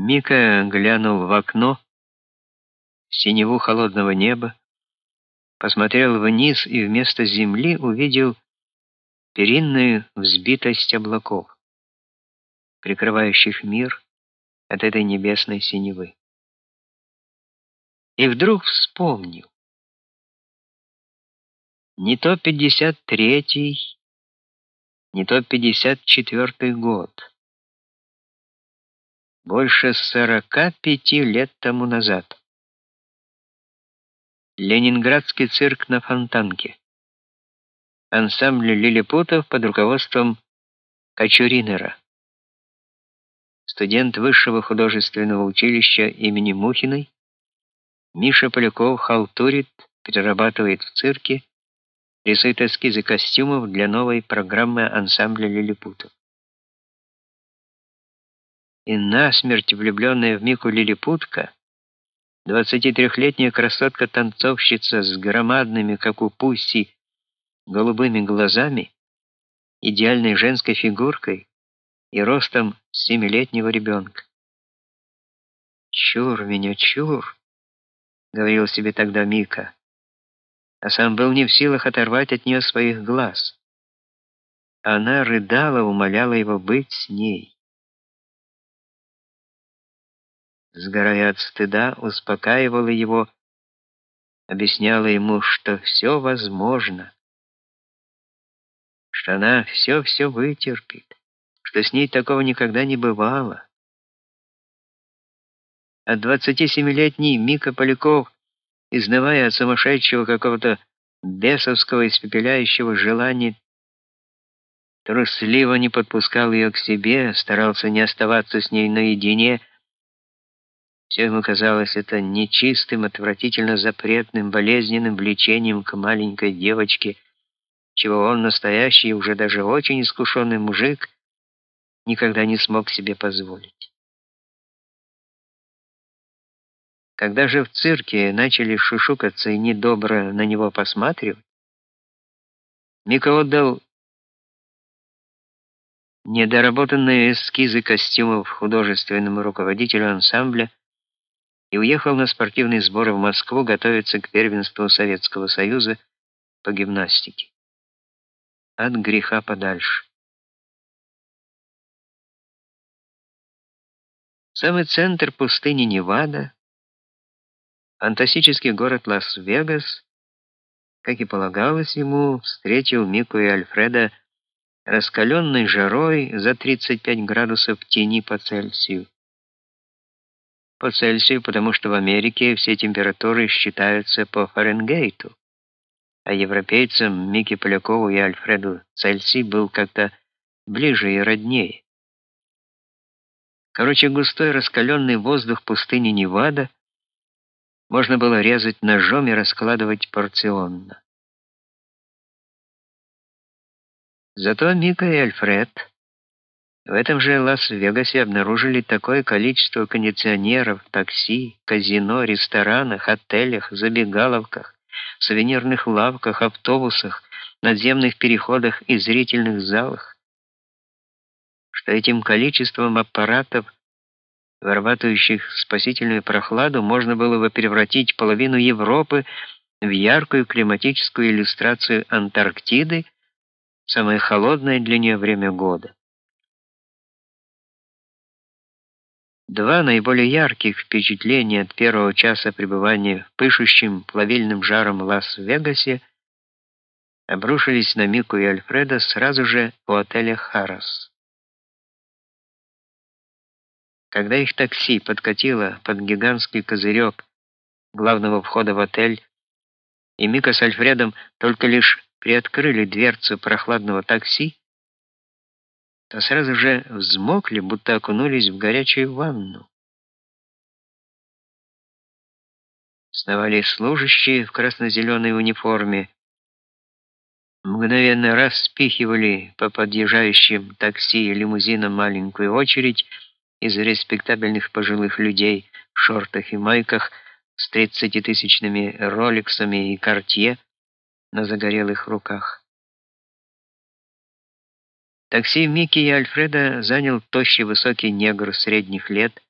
Мика глянул в окно, синеву холодного неба, посмотрел вниз и вместо земли увидел перинную взбитость облаков, прикрывающих мир от этой небесной синевы. И вдруг вспомнил. Не то 53-й, не то 54-й год. Больше 45 лет тому назад. Ленинградский цирк на Фонтанке. Ансамбль лилипутов под руководством Качуринера. Студент высшего художественного училища имени Мухиной Миша Поляков халтурит, перерабатывает в цирке, рисует эскизы костюмов для новой программы ансамбля лилипутов. И насмерть влюбленная в Мику лилипутка 23-летняя красотка-танцовщица с громадными, как у Пусси, голубыми глазами, идеальной женской фигуркой и ростом семилетнего ребенка. «Чур меня, чур!» — говорил себе тогда Мика, а сам был не в силах оторвать от нее своих глаз. Она рыдала, умоляла его быть с ней. Сгорая от стыда, успокаивала его, объясняла ему, что все возможно, что она все-все вытерпит, что с ней такого никогда не бывало. А 27-летний Мика Поляков, изнывая от сумасшедшего какого-то бесовского испепеляющего желания, трусливо не подпускал ее к себе, старался не оставаться с ней наедине, все ему казалось это нечистым, отвратительно запретным, болезненным влечением к маленькой девочке, чего он, настоящий, уже даже очень искушенный мужик, никогда не смог себе позволить. Когда же в цирке начали шушукаться и недобро на него посматривать, Мика отдал недоработанные эскизы костюмов художественному руководителю ансамбля и уехал на спортивные сборы в Москву готовиться к первенству Советского Союза по гимнастике. От греха подальше. Самый центр пустыни Невада, фантастический город Лас-Вегас, как и полагалось ему, встретил Мику и Альфреда раскаленной жарой за 35 градусов тени по Цельсию по Цельсию, потому что в Америке все температуры считаются по Фаренгейту. А европейцам Мике Полякову и Альфреду Цельсий был как-то ближе и роднее. Короче, густой раскаленный воздух пустыни Невада можно было резать ножом и раскладывать порционно. Зато Мика и Альфред в этом же Лас-Вегасе обнаружили такое количество кондиционеров, такси, казино, ресторанах, отелях, забегаловках, сувенирных лавках, автобусах, надземных переходах и зрительных залах, что этим количеством аппаратов, вырабатывающих спасительную прохладу, можно было бы превратить половину Европы в яркую климатическую иллюстрацию Антарктиды, самое холодное для нее время года. Два наиболее ярких впечатления от первого часа пребывания в пышущем плавильным жаром Лас-Вегасе обрушились на Мику и Альфреда сразу же у отеля Харрас. Когда их такси подкатило под гигантский козырек главного входа в отель, и Мика с Альфредом только лишь приоткрыли дверцу прохладного такси, то сразу же взмокли, будто окунулись в горячую ванну. Сновали служащие в красно-зеленой униформе, мгновенно распихивали по подъезжающим такси и лимузинам маленькую очередь из респектабельных пожилых людей в шортах и майках с тридцатитысячными роликсами и кортье на загорелых руках. Такси Микки и Альфреда занял тощий высокий негр средних лет